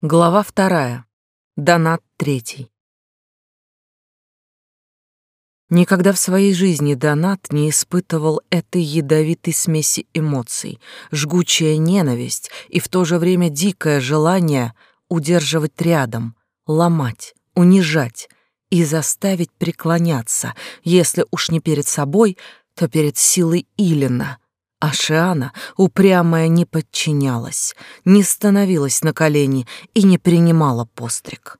Глава вторая. Донат третий. Никогда в своей жизни Донат не испытывал этой ядовитой смеси эмоций, жгучая ненависть и в то же время дикое желание удерживать рядом, ломать, унижать и заставить преклоняться, если уж не перед собой, то перед силой Илина — а Шиана, упрямая, не подчинялась, не становилась на колени и не принимала постриг.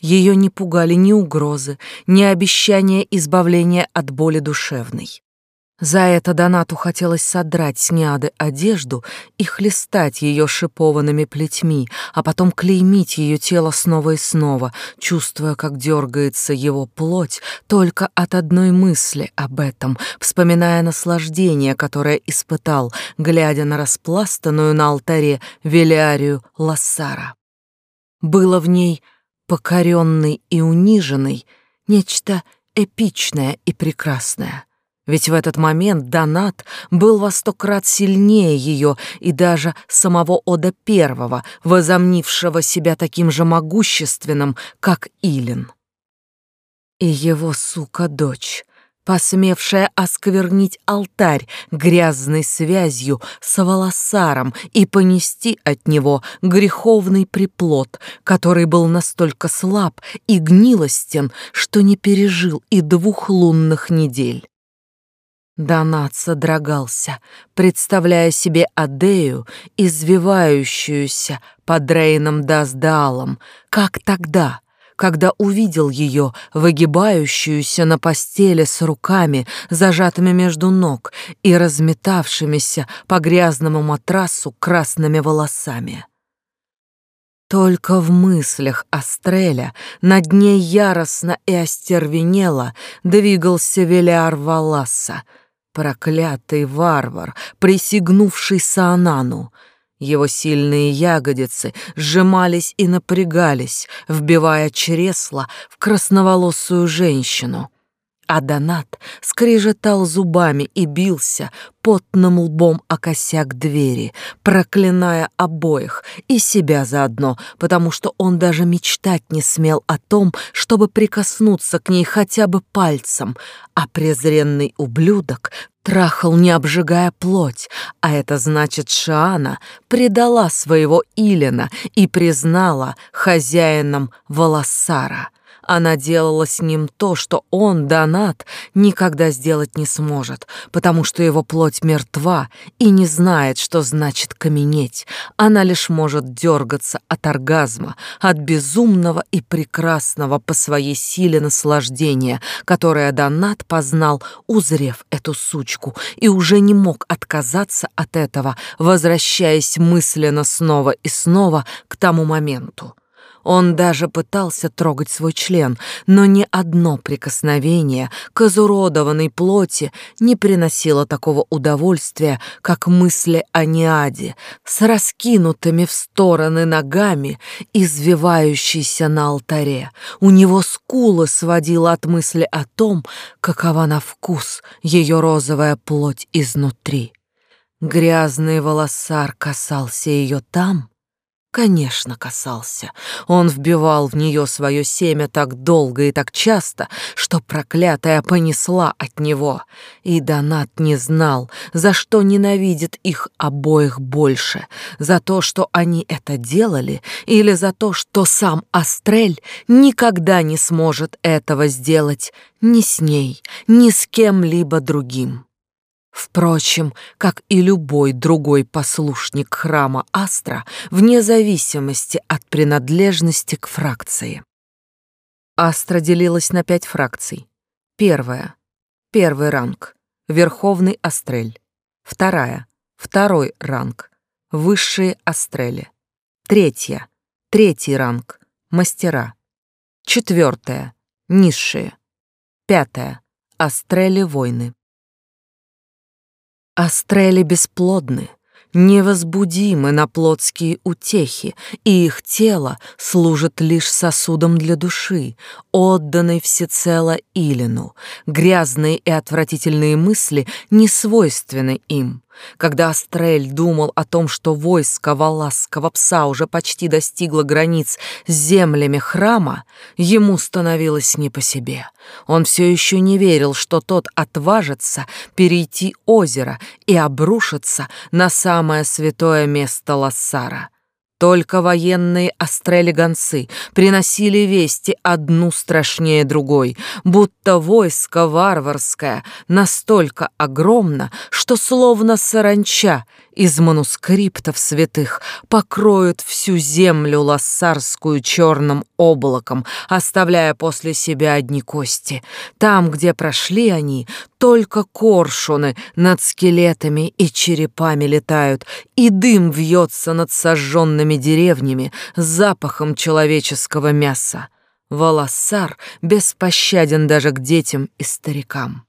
Ее не пугали ни угрозы, ни обещания избавления от боли душевной. За это Донату хотелось содрать с Ниады одежду и хлестать ее шипованными плетьми, а потом клеймить ее тело снова и снова, чувствуя, как дергается его плоть только от одной мысли об этом, вспоминая наслаждение, которое испытал, глядя на распластанную на алтаре Велиарию Лассара. Было в ней покоренный и униженный нечто эпичное и прекрасное — ведь в этот момент Донат был во сто крат сильнее ее и даже самого Ода Первого, возомнившего себя таким же могущественным, как Илин. И его, сука-дочь, посмевшая осквернить алтарь грязной связью с волосаром и понести от него греховный приплод, который был настолько слаб и гнилостен, что не пережил и двух лунных недель. Донат содрогался, представляя себе Адею, извивающуюся под Рейном Даздаалом, как тогда, когда увидел ее, выгибающуюся на постели с руками, зажатыми между ног и разметавшимися по грязному матрасу красными волосами. Только в мыслях Астреля над ней яростно и остервенело двигался Велиар Валаса — Проклятый варвар, присягнувший Саанану. Его сильные ягодицы сжимались и напрягались, вбивая чресла в красноволосую женщину. А Донат скрежетал зубами и бился потным лбом о косяк двери, проклиная обоих и себя заодно, потому что он даже мечтать не смел о том, чтобы прикоснуться к ней хотя бы пальцем, а презренный ублюдок трахал, не обжигая плоть, а это значит, Шаана предала своего Илина и признала хозяином Волосара. Она делала с ним то, что он, Донат, никогда сделать не сможет, потому что его плоть мертва и не знает, что значит каменеть. Она лишь может дергаться от оргазма, от безумного и прекрасного по своей силе наслаждения, которое Донат познал, узрев эту сучку, и уже не мог отказаться от этого, возвращаясь мысленно снова и снова к тому моменту. Он даже пытался трогать свой член, но ни одно прикосновение к изуродованной плоти не приносило такого удовольствия, как мысли о Ниаде, с раскинутыми в стороны ногами, извивающейся на алтаре. У него скулы сводило от мысли о том, какова на вкус ее розовая плоть изнутри. Грязный волосар касался ее там, Конечно, касался. Он вбивал в нее свое семя так долго и так часто, что проклятая понесла от него. И Донат не знал, за что ненавидит их обоих больше. За то, что они это делали, или за то, что сам Астрель никогда не сможет этого сделать ни с ней, ни с кем-либо другим. Впрочем, как и любой другой послушник храма Астра, вне зависимости от принадлежности к фракции. Астра делилась на пять фракций. Первая — первый ранг, Верховный Астрель. Вторая — второй ранг, Высшие Астрели. Третья — третий ранг, Мастера. Четвертая — Низшие. Пятая — Астрели-Войны. Астрели бесплодны, невозбудимы на плотские утехи, и их тело служит лишь сосудом для души, отданной всецело Илину. Грязные и отвратительные мысли не свойственны им. Когда Астрель думал о том, что войско Валасского пса уже почти достигло границ с землями храма, ему становилось не по себе. Он все еще не верил, что тот отважится перейти озеро и обрушиться на самое святое место Лассара. Только военные острели-гонцы приносили вести одну страшнее другой, будто войско варварское настолько огромно, что словно саранча из манускриптов святых покроют всю землю лассарскую черным облаком, оставляя после себя одни кости. Там, где прошли они, только коршуны над скелетами и черепами летают, и дым вьется над сожженными деревнями с запахом человеческого мяса. Волосар беспощаден даже к детям и старикам.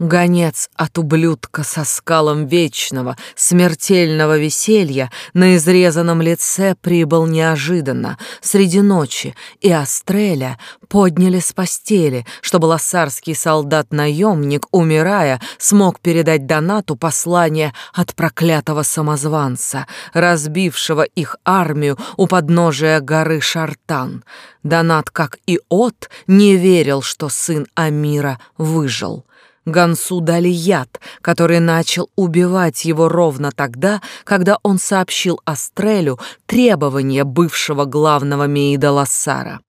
Гонец от ублюдка со скалом вечного, смертельного веселья на изрезанном лице прибыл неожиданно, среди ночи, и Астреля подняли с постели, чтобы лосарский солдат-наемник, умирая, смог передать Донату послание от проклятого самозванца, разбившего их армию у подножия горы Шартан. Донат, как и От, не верил, что сын Амира выжил. Гансу дали яд, который начал убивать его ровно тогда, когда он сообщил Астрелю требования бывшего главного Меида Лассара.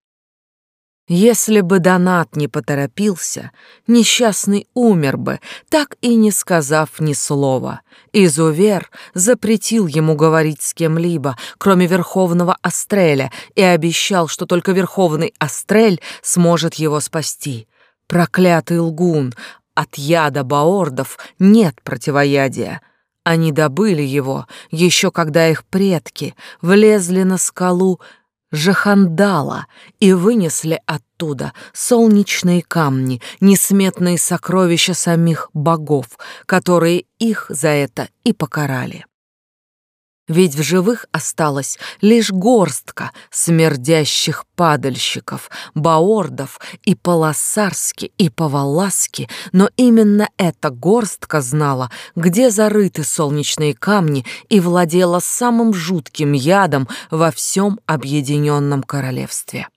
Если бы Донат не поторопился, несчастный умер бы, так и не сказав ни слова. Изувер запретил ему говорить с кем-либо, кроме Верховного Астреля, и обещал, что только Верховный Астрель сможет его спасти. Проклятый лгун, от яда баордов нет противоядия. Они добыли его, еще когда их предки влезли на скалу Жахандала и вынесли оттуда солнечные камни, несметные сокровища самих богов, которые их за это и покарали. Ведь в живых осталась лишь горстка смердящих падальщиков, баордов и полосарски, и поваласки, но именно эта горстка знала, где зарыты солнечные камни и владела самым жутким ядом во всем объединенном королевстве.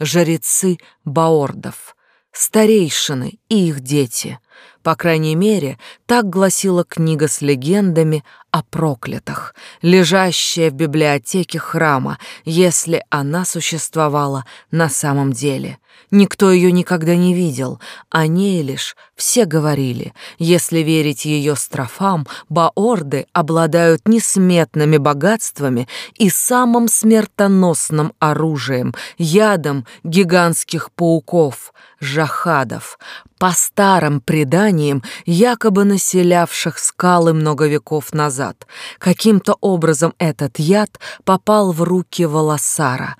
Жрецы баордов, старейшины и их дети — по крайней мере, так гласила книга с легендами о проклятых, лежащая в библиотеке храма, если она существовала на самом деле. Никто ее никогда не видел, о ней лишь все говорили. Если верить ее строфам, баорды обладают несметными богатствами и самым смертоносным оружием, ядом гигантских пауков, жахадов, по старым преданиям, якобы населявших скалы много веков назад. Каким-то образом этот яд попал в руки Волосара.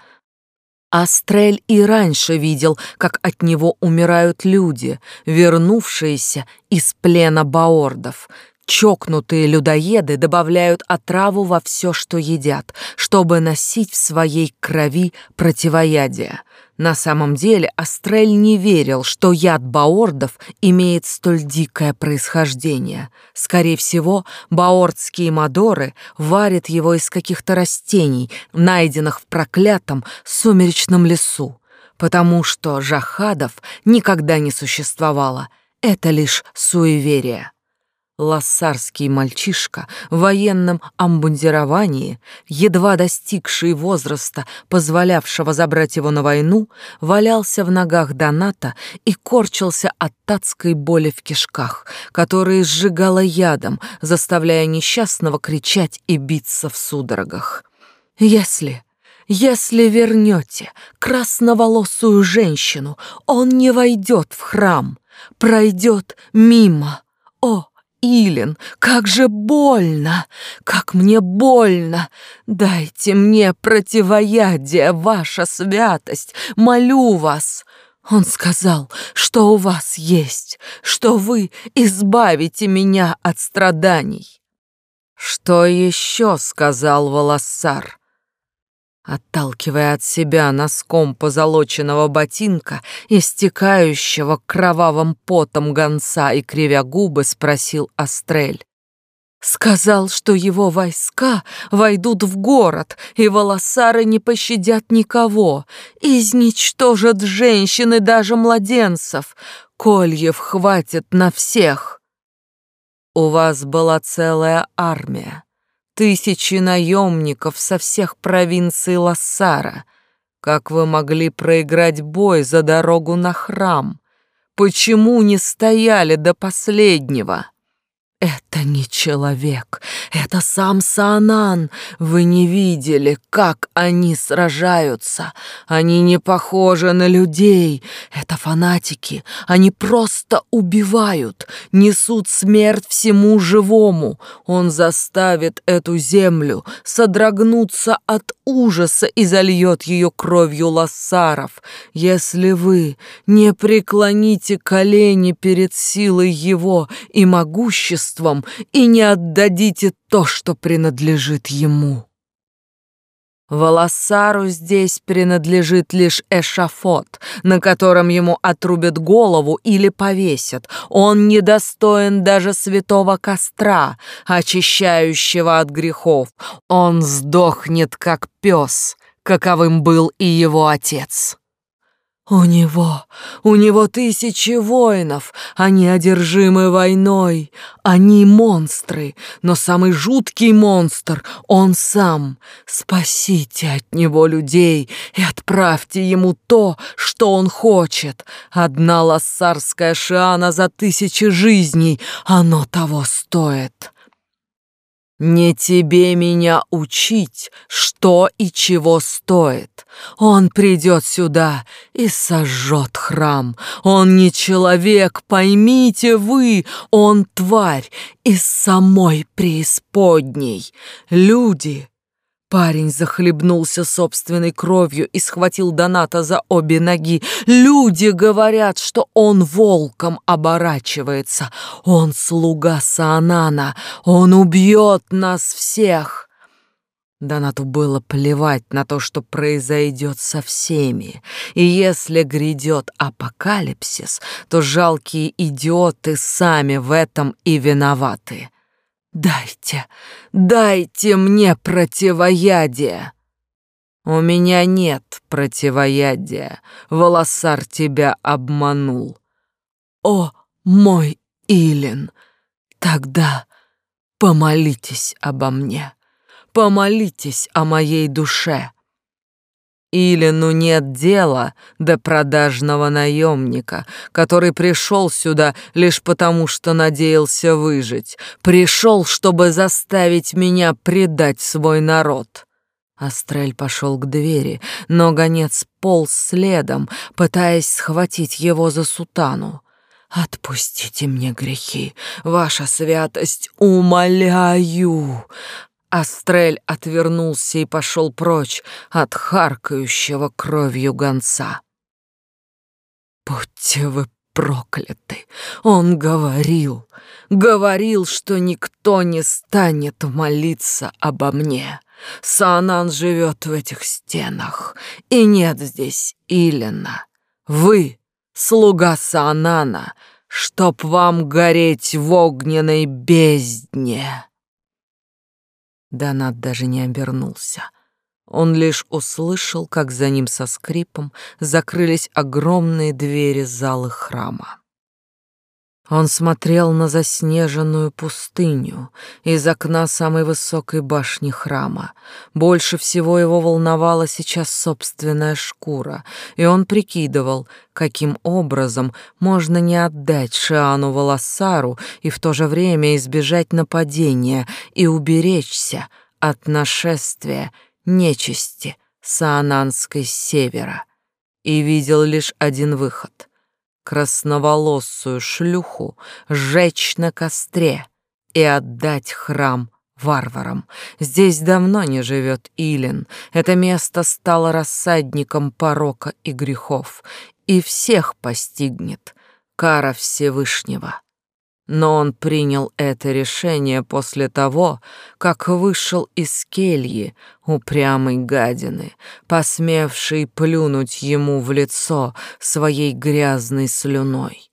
Астрель и раньше видел, как от него умирают люди, вернувшиеся из плена баордов. Чокнутые людоеды добавляют отраву во все, что едят, чтобы носить в своей крови противоядие. На самом деле Астрель не верил, что яд баордов имеет столь дикое происхождение. Скорее всего, баордские мадоры варят его из каких-то растений, найденных в проклятом сумеречном лесу, потому что жахадов никогда не существовало. Это лишь суеверие. Лассарский мальчишка в военном амбундировании, едва достигший возраста, позволявшего забрать его на войну, валялся в ногах Доната и корчился от татской боли в кишках, которые сжигала ядом, заставляя несчастного кричать и биться в судорогах. «Если...» Если вернете красноволосую женщину, он не войдет в храм, пройдет мимо. О, Илин, как же больно! Как мне больно! Дайте мне противоядие, ваша святость, молю вас!» Он сказал, что у вас есть, что вы избавите меня от страданий. «Что еще?» — сказал Волоссар отталкивая от себя носком позолоченного ботинка, истекающего кровавым потом гонца и кривя губы, спросил Астрель. Сказал, что его войска войдут в город, и волосары не пощадят никого, изничтожат женщин и даже младенцев. Кольев хватит на всех. У вас была целая армия, тысячи наемников со всех провинций Лассара. Как вы могли проиграть бой за дорогу на храм? Почему не стояли до последнего?» Это не человек, это сам Саанан. Вы не видели, как они сражаются. Они не похожи на людей. Это фанатики. Они просто убивают, несут смерть всему живому. Он заставит эту землю содрогнуться от ужаса и зальет ее кровью лассаров. Если вы не преклоните колени перед силой его и могуществом, богатством и не отдадите то, что принадлежит ему. Волосару здесь принадлежит лишь эшафот, на котором ему отрубят голову или повесят. Он недостоин даже святого костра, очищающего от грехов. Он сдохнет, как пес, каковым был и его отец. У него, у него тысячи воинов, они одержимы войной, они монстры, но самый жуткий монстр — он сам. Спасите от него людей и отправьте ему то, что он хочет. Одна лассарская шиана за тысячи жизней, оно того стоит. Не тебе меня учить, что и чего стоит. Он придет сюда и сожжет храм. Он не человек, поймите вы, он тварь из самой преисподней. Люди Парень захлебнулся собственной кровью и схватил Доната за обе ноги. Люди говорят, что он волком оборачивается. Он слуга Саанана. Он убьет нас всех. Донату было плевать на то, что произойдет со всеми. И если грядет апокалипсис, то жалкие идиоты сами в этом и виноваты. «Дайте, дайте мне противоядие!» «У меня нет противоядия. Волосар тебя обманул». «О, мой Илин, тогда помолитесь обо мне, помолитесь о моей душе. Или ну нет дела до продажного наемника, который пришел сюда лишь потому, что надеялся выжить, пришел, чтобы заставить меня предать свой народ. Астрель пошел к двери, но гонец полз следом, пытаясь схватить его за сутану. «Отпустите мне грехи, ваша святость, умоляю!» Астрель отвернулся и пошел прочь от харкающего кровью гонца. «Будьте вы прокляты!» Он говорил, говорил, что никто не станет молиться обо мне. Саанан живет в этих стенах, и нет здесь Илина. Вы — слуга Саанана, чтоб вам гореть в огненной бездне. Донат даже не обернулся. Он лишь услышал, как за ним со скрипом закрылись огромные двери залы храма. Он смотрел на заснеженную пустыню из окна самой высокой башни храма. Больше всего его волновала сейчас собственная шкура, и он прикидывал, каким образом можно не отдать Шиану Волосару и в то же время избежать нападения и уберечься от нашествия нечисти Саананской севера. И видел лишь один выход — красноволосую шлюху сжечь на костре и отдать храм варварам. Здесь давно не живет Илин. Это место стало рассадником порока и грехов, и всех постигнет кара Всевышнего. Но он принял это решение после того, как вышел из кельи упрямой гадины, посмевшей плюнуть ему в лицо своей грязной слюной.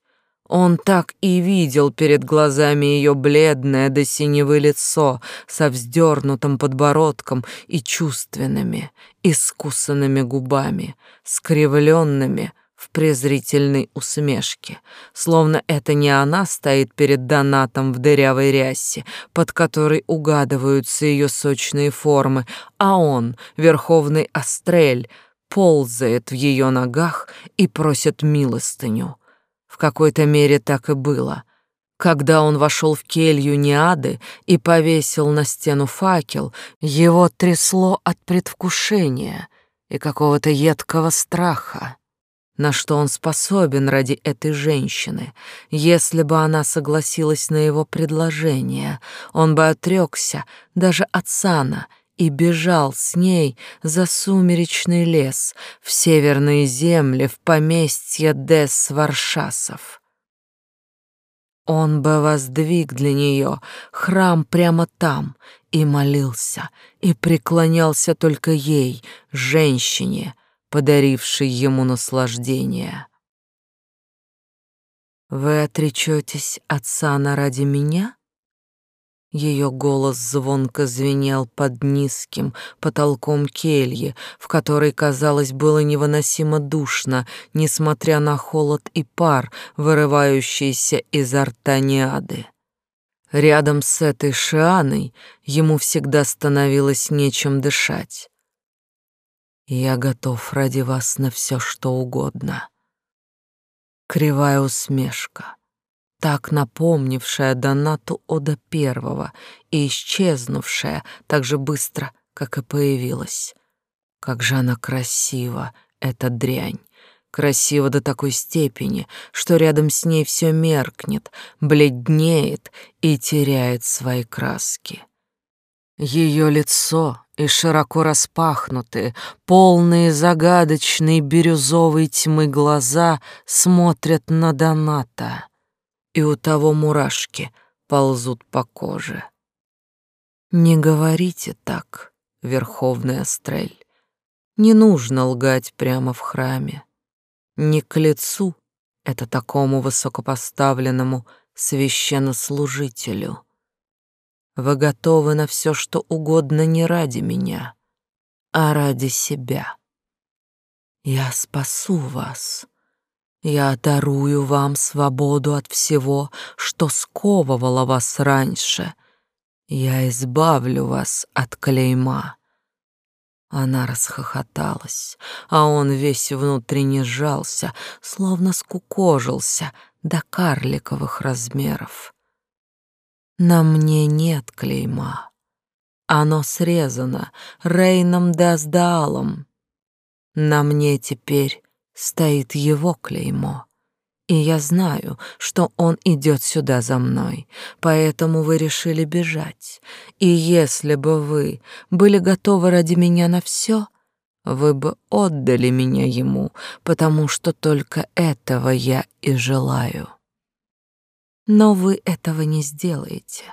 Он так и видел перед глазами ее бледное до синевы лицо со вздернутым подбородком и чувственными, искусанными губами, скривленными в презрительной усмешке, словно это не она стоит перед донатом в дырявой рясе, под которой угадываются ее сочные формы, а он, верховный Астрель, ползает в ее ногах и просит милостыню. В какой-то мере так и было. Когда он вошел в келью Неады и повесил на стену факел, его трясло от предвкушения и какого-то едкого страха. На что он способен ради этой женщины? Если бы она согласилась на его предложение, он бы отрекся даже от сана — и бежал с ней за сумеречный лес, в северные земли, в поместье Дес-Варшасов. Он бы воздвиг для нее храм прямо там и молился, и преклонялся только ей, женщине, подарившей ему наслаждение. «Вы отречетесь от сана ради меня?» Ее голос звонко звенел под низким потолком кельи, в которой, казалось, было невыносимо душно, несмотря на холод и пар, вырывающийся изо рта. Рядом с этой Шианой ему всегда становилось нечем дышать. «Я готов ради вас на все, что угодно». Кривая усмешка — так напомнившая Донату Ода Первого и исчезнувшая так же быстро, как и появилась. Как же она красива, эта дрянь! Красива до такой степени, что рядом с ней все меркнет, бледнеет и теряет свои краски. Ее лицо и широко распахнутые, полные загадочной бирюзовой тьмы глаза смотрят на Доната и у того мурашки ползут по коже. Не говорите так, Верховный Астрель. Не нужно лгать прямо в храме. Не к лицу это такому высокопоставленному священнослужителю. Вы готовы на все, что угодно не ради меня, а ради себя. Я спасу вас. Я дарую вам свободу от всего, что сковывало вас раньше. Я избавлю вас от клейма. Она расхохоталась, а он весь внутренне сжался, словно скукожился до карликовых размеров. На мне нет клейма. Оно срезано Рейном Даздаалом. На мне теперь стоит его клеймо. И я знаю, что он идет сюда за мной, поэтому вы решили бежать. И если бы вы были готовы ради меня на все, вы бы отдали меня ему, потому что только этого я и желаю. Но вы этого не сделаете,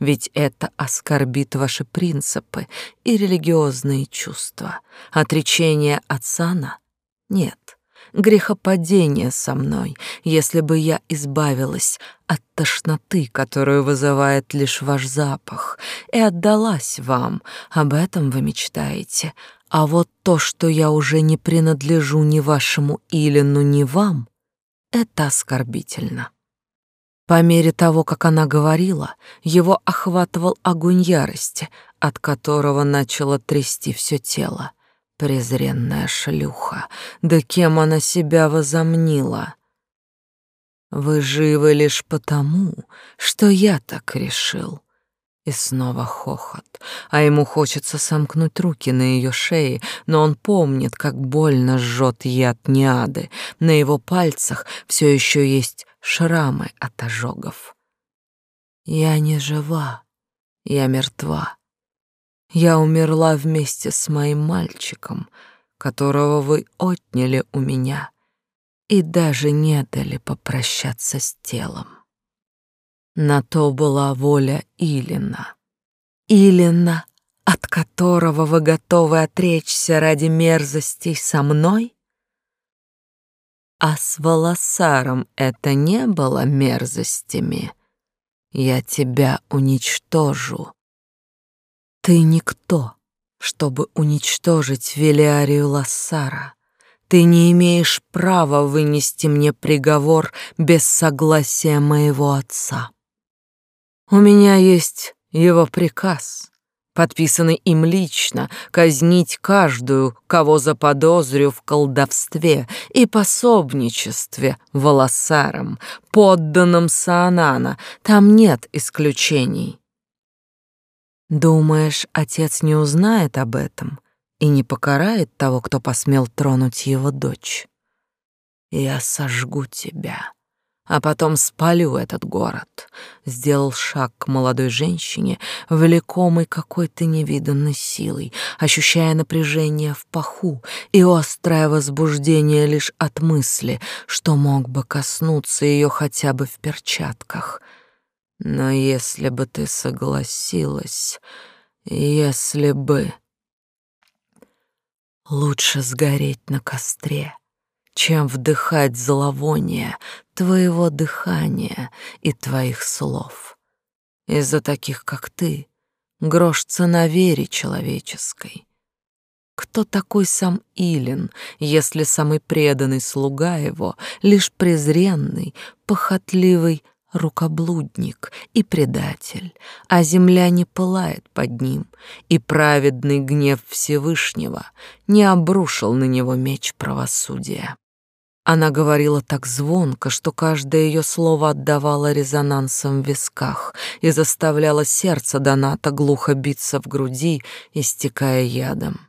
ведь это оскорбит ваши принципы и религиозные чувства. Отречение от сана — нет грехопадение со мной, если бы я избавилась от тошноты, которую вызывает лишь ваш запах, и отдалась вам. Об этом вы мечтаете. А вот то, что я уже не принадлежу ни вашему Илину, ни вам, это оскорбительно. По мере того, как она говорила, его охватывал огонь ярости, от которого начало трясти все тело. Презренная шлюха, да кем она себя возомнила? Вы живы лишь потому, что я так решил. И снова хохот, а ему хочется сомкнуть руки на ее шее, но он помнит, как больно жжет яд неады. На его пальцах все еще есть шрамы от ожогов. Я не жива, я мертва. Я умерла вместе с моим мальчиком, которого вы отняли у меня и даже не дали попрощаться с телом. На то была воля Илина. Илина, от которого вы готовы отречься ради мерзостей со мной? А с волосаром это не было мерзостями. Я тебя уничтожу. Ты никто, чтобы уничтожить Велиарию Лассара. Ты не имеешь права вынести мне приговор без согласия моего отца. У меня есть его приказ подписанный им лично, казнить каждую, кого заподозрю в колдовстве и пособничестве волосарам, подданным Саанана. Там нет исключений. Думаешь, отец не узнает об этом и не покарает того, кто посмел тронуть его дочь? Я сожгу тебя а потом спалю этот город. Сделал шаг к молодой женщине, влекомой какой-то невиданной силой, ощущая напряжение в паху и острое возбуждение лишь от мысли, что мог бы коснуться ее хотя бы в перчатках. Но если бы ты согласилась, если бы... Лучше сгореть на костре, чем вдыхать зловоние твоего дыхания и твоих слов. Из-за таких, как ты, грош цена вере человеческой. Кто такой сам Илин, если самый преданный слуга его лишь презренный, похотливый рукоблудник и предатель, а земля не пылает под ним, и праведный гнев Всевышнего не обрушил на него меч правосудия. Она говорила так звонко, что каждое ее слово отдавало резонансом в висках и заставляло сердце Доната глухо биться в груди, истекая ядом.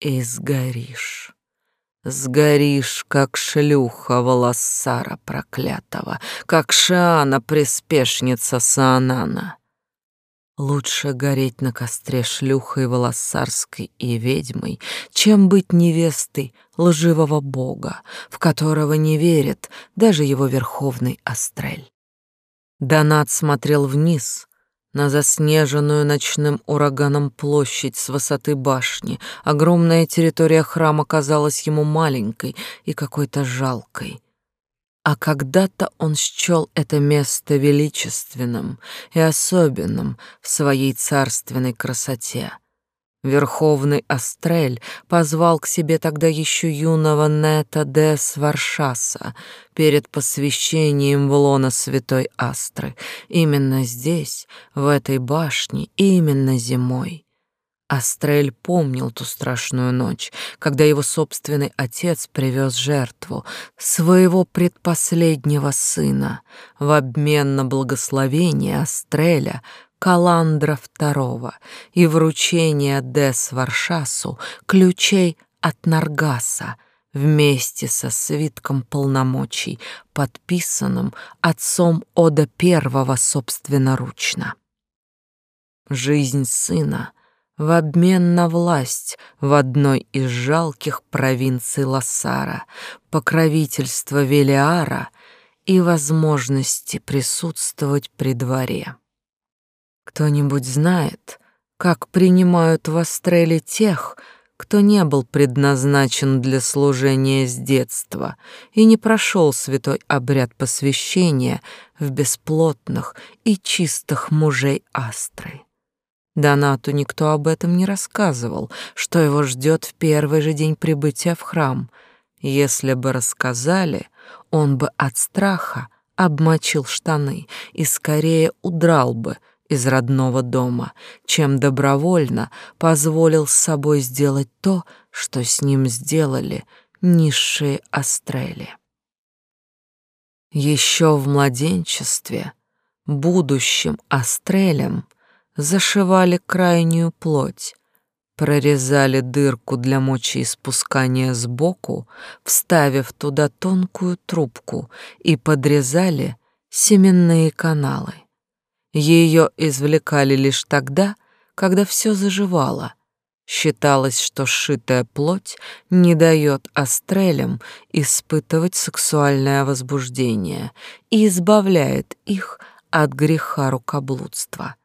И сгоришь. Сгоришь, как шлюха волосара проклятого, как Шиана, приспешница Саанана. Лучше гореть на костре шлюхой волосарской и ведьмой, чем быть невестой лживого бога, в которого не верит даже его верховный Астрель. Донат смотрел вниз на заснеженную ночным ураганом площадь с высоты башни. Огромная территория храма казалась ему маленькой и какой-то жалкой. А когда-то он счел это место величественным и особенным в своей царственной красоте. Верховный Астрель позвал к себе тогда еще юного Нета де Сваршаса перед посвящением в лона святой Астры. Именно здесь, в этой башне, именно зимой. Астрель помнил ту страшную ночь, когда его собственный отец привез жертву, своего предпоследнего сына, в обмен на благословение Астреля, Каландра II и вручение Дес Варшасу ключей от Наргаса вместе со свитком полномочий, подписанным отцом Ода I собственноручно. Жизнь сына — в обмен на власть в одной из жалких провинций Лассара, покровительство Велиара и возможности присутствовать при дворе. Кто-нибудь знает, как принимают в Астреле тех, кто не был предназначен для служения с детства и не прошел святой обряд посвящения в бесплотных и чистых мужей Астры. Донату никто об этом не рассказывал, что его ждет в первый же день прибытия в храм. Если бы рассказали, он бы от страха обмочил штаны и скорее удрал бы из родного дома, чем добровольно позволил с собой сделать то, что с ним сделали низшие астрели. Еще в младенчестве будущим астрелям — зашивали крайнюю плоть, прорезали дырку для мочеиспускания сбоку, вставив туда тонкую трубку и подрезали семенные каналы. Ее извлекали лишь тогда, когда все заживало. Считалось, что сшитая плоть не дает астрелям испытывать сексуальное возбуждение и избавляет их от греха рукоблудства.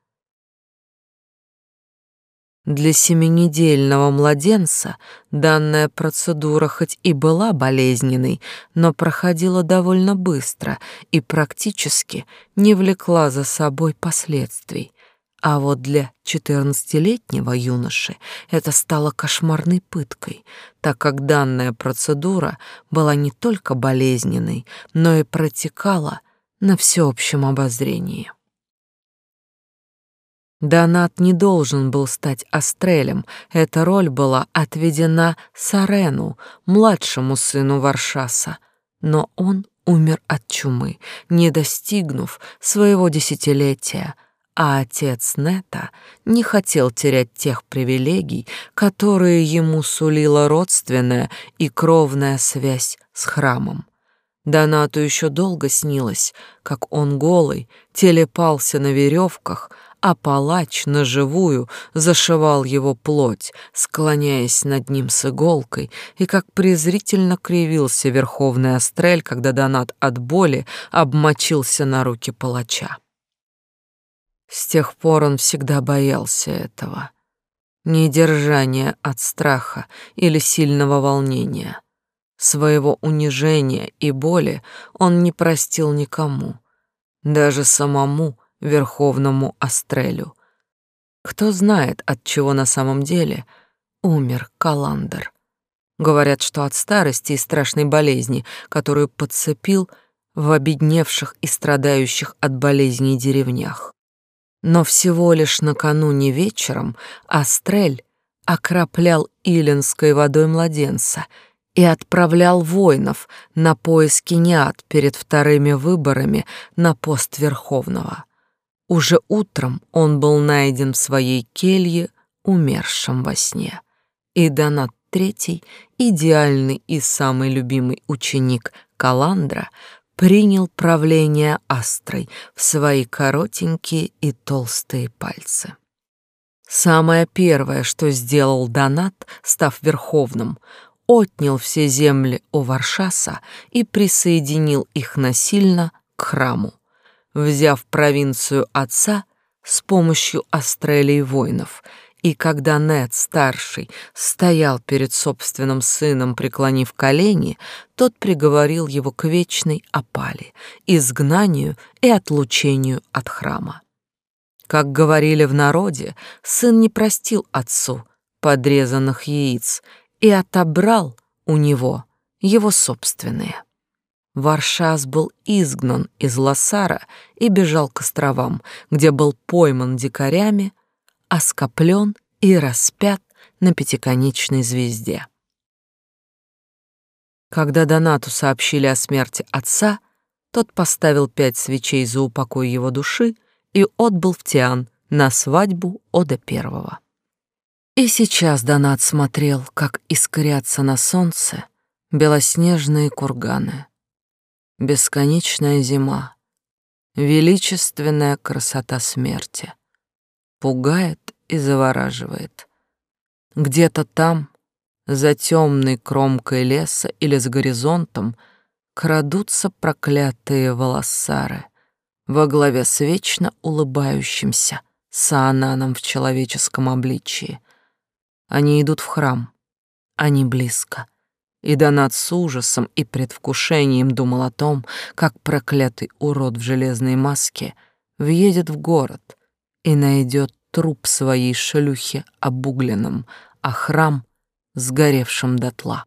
Для семинедельного младенца данная процедура хоть и была болезненной, но проходила довольно быстро и практически не влекла за собой последствий. А вот для четырнадцатилетнего юноши это стало кошмарной пыткой, так как данная процедура была не только болезненной, но и протекала на всеобщем обозрении. Донат не должен был стать Астрелем, эта роль была отведена Сарену, младшему сыну Варшаса, но он умер от чумы, не достигнув своего десятилетия, а отец Нета не хотел терять тех привилегий, которые ему сулила родственная и кровная связь с храмом. Донату еще долго снилось, как он голый телепался на веревках, а палач наживую зашивал его плоть, склоняясь над ним с иголкой, и как презрительно кривился верховный острель, когда Донат от боли обмочился на руки палача. С тех пор он всегда боялся этого. Недержания от страха или сильного волнения. Своего унижения и боли он не простил никому, даже самому Верховному Астрелю. Кто знает, от чего на самом деле умер Каландер. Говорят, что от старости и страшной болезни, которую подцепил в обедневших и страдающих от болезней деревнях. Но всего лишь накануне вечером Астрель окроплял Иленской водой младенца и отправлял воинов на поиски Ниад перед вторыми выборами на пост Верховного. Уже утром он был найден в своей келье умершим во сне. И Донат Третий, идеальный и самый любимый ученик Каландра, принял правление Астрой в свои коротенькие и толстые пальцы. Самое первое, что сделал Донат, став верховным, отнял все земли у Варшаса и присоединил их насильно к храму взяв провинцию отца с помощью Астрелии воинов. И когда Нед, старший, стоял перед собственным сыном, преклонив колени, тот приговорил его к вечной опале, изгнанию и отлучению от храма. Как говорили в народе, сын не простил отцу подрезанных яиц и отобрал у него его собственные. Варшас был изгнан из Лассара и бежал к островам, где был пойман дикарями, оскоплен и распят на пятиконечной звезде. Когда Донату сообщили о смерти отца, тот поставил пять свечей за упокой его души и отбыл в Тиан на свадьбу Ода Первого. И сейчас Донат смотрел, как искрятся на солнце белоснежные курганы — бесконечная зима, величественная красота смерти. Пугает и завораживает. Где-то там, за темной кромкой леса или с горизонтом, крадутся проклятые волосары во главе с вечно улыбающимся Саананом в человеческом обличии. Они идут в храм, они близко — и Донат с ужасом и предвкушением думал о том, как проклятый урод в железной маске въедет в город и найдет труп своей шлюхи обугленным, а храм сгоревшим дотла.